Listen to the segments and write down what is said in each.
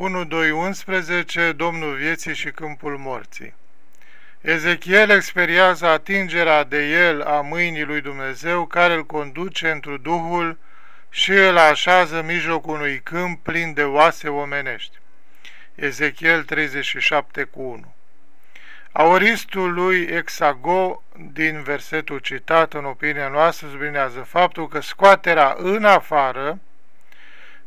1.2.11 Domnul vieții și câmpul morții Ezechiel experiază atingerea de el a mâinii lui Dumnezeu care îl conduce într Duhul și îl așează în mijlocul unui câmp plin de oase omenești. Ezechiel 37 cu 1 Aoristul lui Exago din versetul citat în opinia noastră sublinează faptul că scoaterea în afară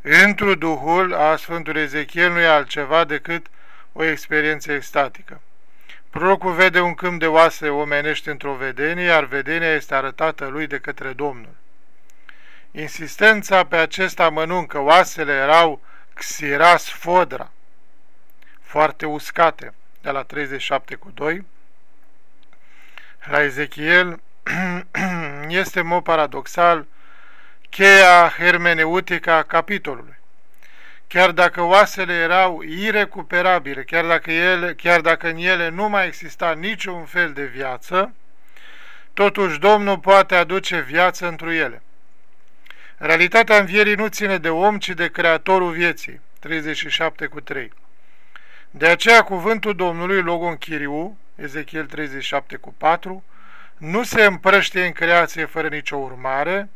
întru Duhul a Sfântului Ezechiel nu e altceva decât o experiență extatică. Prorocul vede un câmp de oase omenești într-o vedenie, iar vedenia este arătată lui de către Domnul. Insistența pe acest amănunt că oasele erau xiras fodra, foarte uscate, de la 37 cu 2, la Ezechiel, este în mod paradoxal cheia hermeneutică a capitolului. Chiar dacă oasele erau irecuperabile, chiar dacă, ele, chiar dacă în ele nu mai exista niciun fel de viață, totuși Domnul poate aduce viață întru ele. Realitatea învierii nu ține de om, ci de Creatorul vieții. 37 cu 3. De aceea cuvântul Domnului, Logon Chiriu, Ezechiel 37 cu 4, nu se împrăște în creație fără nicio urmare,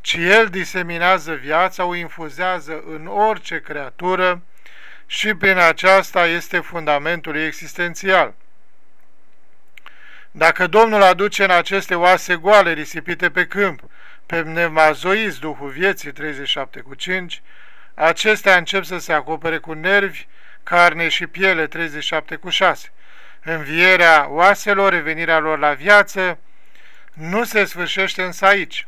ci el diseminează viața, o infuzează în orice creatură și prin aceasta este fundamentul existențial. Dacă Domnul aduce în aceste oase goale risipite pe câmp, pe pneumazoiz, Duhul vieții 37 cu 5, acestea încep să se acopere cu nervi, carne și piele 37 cu 6. Învierea oaselor, revenirea lor la viață, nu se sfârșește însă aici.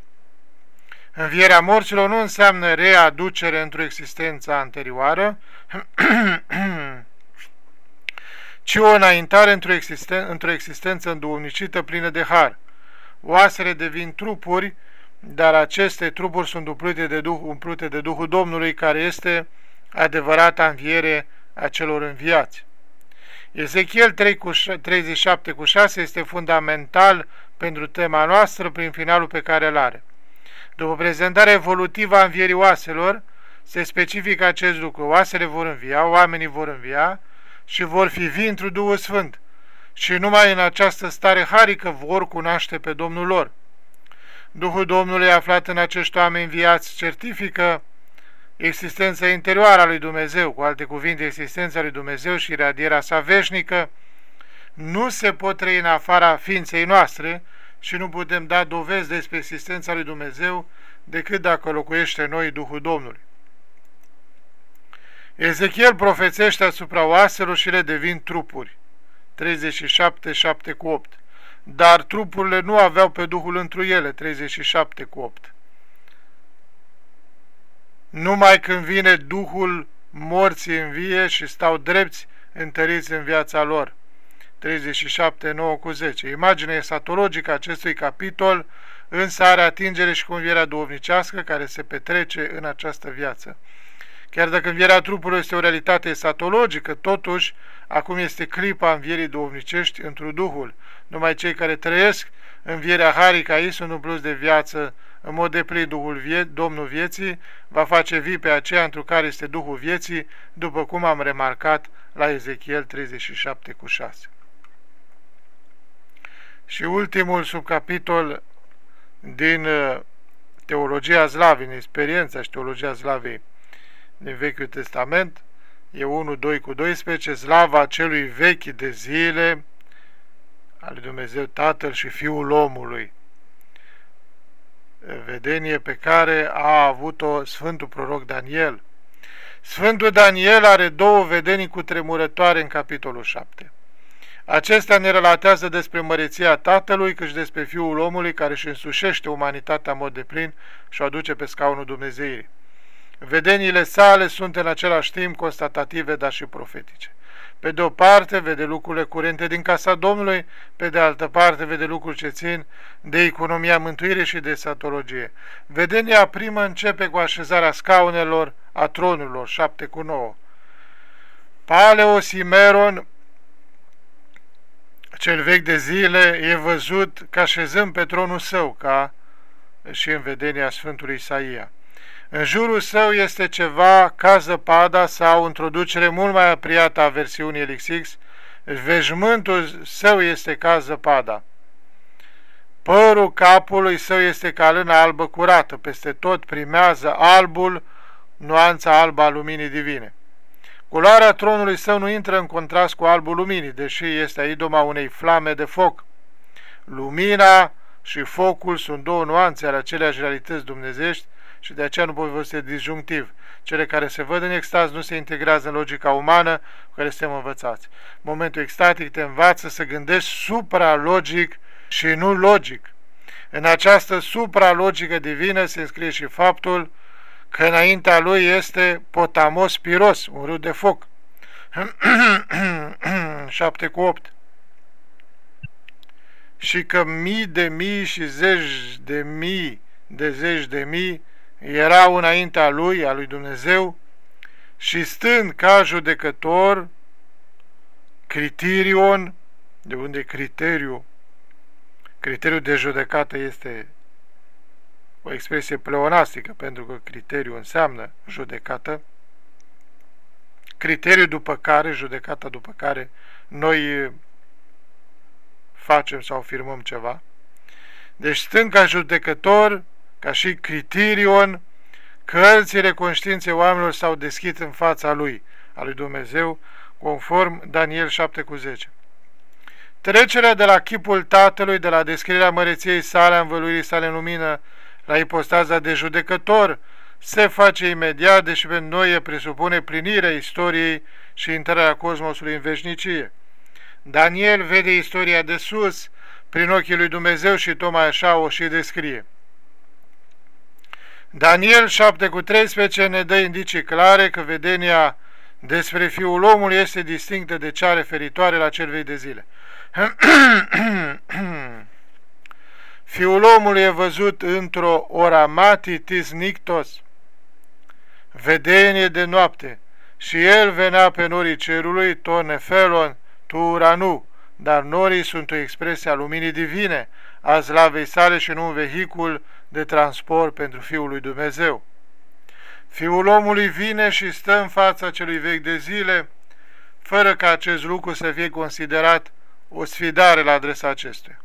Învierea morților nu înseamnă readucere într-o existență anterioară, ci o înaintare într-o, existen într existență înduomnicită plină de har. Oasele devin trupuri, dar aceste trupuri sunt umplute de, Duh, umplute de Duhul Domnului, care este adevărata înviere a celor înviați. Ezechiel 3 cu 37 cu 6 este fundamental pentru tema noastră prin finalul pe care îl are. După prezentarea evolutivă a învierii oaselor, se specifică acest lucru. Oasele vor învia, oamenii vor învia și vor fi vii într Duhul Sfânt și numai în această stare harică vor cunoaște pe Domnul lor. Duhul Domnului aflat în acești oameni viați certifică existența interioară a lui Dumnezeu, cu alte cuvinte, existența lui Dumnezeu și radierea sa veșnică, nu se pot trăi în afara ființei noastre și nu putem da dovezi despre existența lui Dumnezeu decât dacă locuiește noi Duhul Domnului. Ezechiel profețește asupra oaselor și le devin trupuri. 37, 7 cu 8. Dar trupurile nu aveau pe Duhul întru ele. 37 cu 8 numai când vine Duhul morții în vie și stau drepți întăriți în viața lor. 37, 9 cu 10. Imaginea esatologică a acestui capitol însă are atingere și cu învierea duhovnicească care se petrece în această viață. Chiar dacă învierea trupului este o realitate esatologică, totuși, acum este clipa învierii duhovnicești într Duhul. Numai cei care trăiesc învierea harică aici sunt un plus de viață în mod deplin Duhul vie, Domnul vieții, va face vii pe aceea întru care este Duhul vieții, după cum am remarcat la Ezechiel 37 cu 6. Și ultimul subcapitol din uh, Teologia Slavei, în experiența și Teologia Slavei din Vechiul Testament, e 1, 2 cu 12, slava celui vechi de zile, al lui Dumnezeu Tatăl și Fiul omului, vedenie pe care a avut-o Sfântul Proroc Daniel. Sfântul Daniel are două vedenii cu tremurătoare în capitolul 7. Acestea ne relatează despre măreția Tatălui, cât și despre Fiul omului care își însușește umanitatea în mod deplin și o aduce pe scaunul Dumnezeirii. Vedeniile sale sunt în același timp constatative, dar și profetice. Pe de o parte vede lucrurile curente din casa Domnului, pe de altă parte vede lucruri ce țin de economia mântuirii și de satologie. Vedenia primă începe cu așezarea scaunelor a tronurilor, 7 cu 9. Paleosimeron, cel vechi de zile, e văzut ca șezând pe tronul său, ca și în vedenia Sfântului Isaia. În jurul său este ceva ca zăpada sau introducere mult mai apriată a versiunii LXX, veșmântul său este ca zăpada. Părul capului său este ca lână albă curată, peste tot primează albul, nuanța albă a luminii divine. Culoarea tronului său nu intră în contrast cu albul luminii, deși este idoma unei flame de foc. Lumina și focul sunt două nuanțe ale aceleași realități dumnezești și de aceea nu pot vorbi disjunctiv. Cele care se văd în extaz nu se integrează în logica umană cu care suntem învățați. Momentul extatic te învață să gândești supralogic și nu logic. În această supralogică divină se înscrie și faptul că înaintea lui este potamos piros, un râu de foc. 7 cu 8 și că mii de mii și zeci de mii de zeci de mii erau înaintea lui, a lui Dumnezeu, și stând ca judecător, criterion, de unde criteriu, criteriul de judecată este o expresie pleonastică, pentru că criteriu înseamnă judecată, criteriul după care, judecata după care noi facem sau afirmăm ceva. Deci stând ca judecător, ca și criterion, cărțile conștiinței oamenilor s-au deschis în fața lui, a lui Dumnezeu, conform Daniel 7 cu 10. Trecerea de la chipul Tatălui, de la descrierea măreției sale, a învăluirii sale în lumină, la ipostaza de judecător, se face imediat, deși pentru noi presupune plinirea istoriei și intrarea cosmosului în veșnicie. Daniel vede istoria de sus prin ochii lui Dumnezeu și tocmai așa o și descrie. Daniel 7 cu 13 ne dă indicii clare că vedenia despre Fiul omului este distinctă de cea referitoare la cel vei de zile. Fiul omului e văzut într-o oramatitis nictos, vedenie de noapte, și el venea pe norii cerului, tonefelon, tu Uranu, dar norii sunt o expresie a luminii divine, a slavei sale și nu un vehicul de transport pentru Fiul lui Dumnezeu. Fiul omului vine și stă în fața celui vechi de zile, fără ca acest lucru să fie considerat o sfidare la adresa acestuia.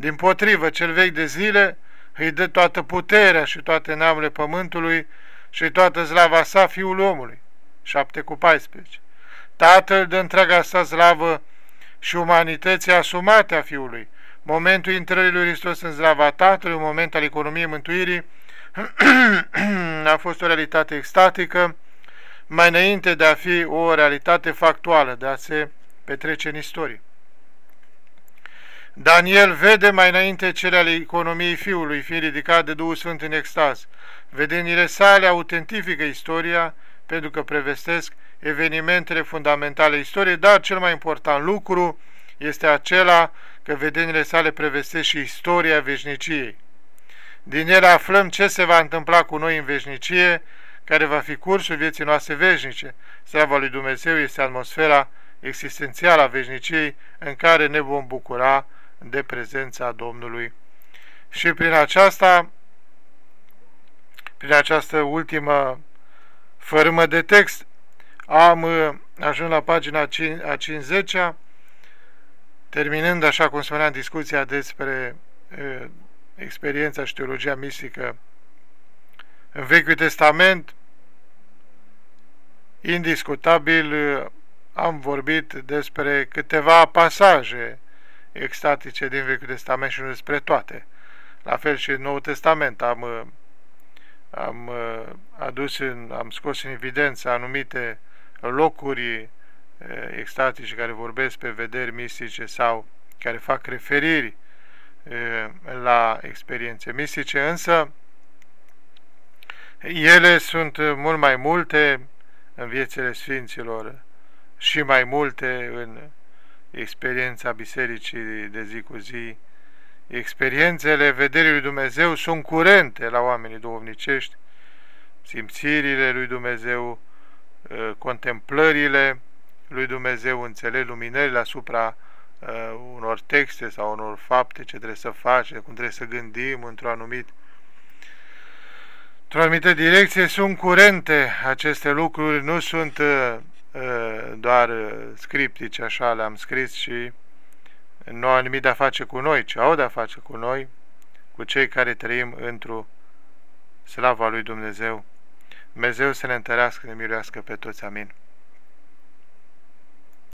Din potrivă, cel vechi de zile îi dă toată puterea și toate neamurile pământului și toată slava sa Fiul omului. 7 cu 14. Tatăl de întreaga sa slavă și umanității asumate a Fiului. Momentul intrării lui Hristos în slava Tatălui, un moment al economiei mântuirii, a fost o realitate extatică, mai înainte de a fi o realitate factuală, de a se petrece în istorie. Daniel vede mai înainte cele ale economiei Fiului, fiind ridicat de Duhul Sfânt în extaz. Vedenile sale autentifică istoria, pentru că prevestesc evenimentele fundamentale istoriei, dar cel mai important lucru este acela că vedenile sale prevestesc și istoria veșniciei. Din ele aflăm ce se va întâmpla cu noi în veșnicie, care va fi cursul vieții noastre veșnice. Slavă lui Dumnezeu este atmosfera existențială a veșniciei în care ne vom bucura de prezența Domnului. Și prin aceasta, prin această ultimă fărâmă de text, am uh, ajuns la pagina a 50 -a, terminând, așa cum spuneam, discuția despre uh, experiența și teologia mistică în Vechiul Testament, indiscutabil uh, am vorbit despre câteva pasaje extatice din Vechiul Testament și nu despre toate. La fel și în Noul Testament am, am adus, în, am scos în evidență anumite locuri extatice care vorbesc pe vederi mistice sau care fac referiri la experiențe mistice, însă ele sunt mult mai multe în viețile Sfinților și mai multe în experiența bisericii de zi cu zi. Experiențele vederii lui Dumnezeu sunt curente la oamenii duhovnicești, simțirile lui Dumnezeu Uh, contemplările lui Dumnezeu, înțeleg luminările asupra uh, unor texte sau unor fapte ce trebuie să facem, cum trebuie să gândim într-un anumit Transmite direcție sunt curente aceste lucruri, nu sunt uh, uh, doar uh, scriptice, așa le-am scris și nu au nimic de a face cu noi, ci au de a face cu noi, cu cei care trăim într-o slava lui Dumnezeu. Dumnezeu să ne întărească, ne miluiască pe toți. Amin.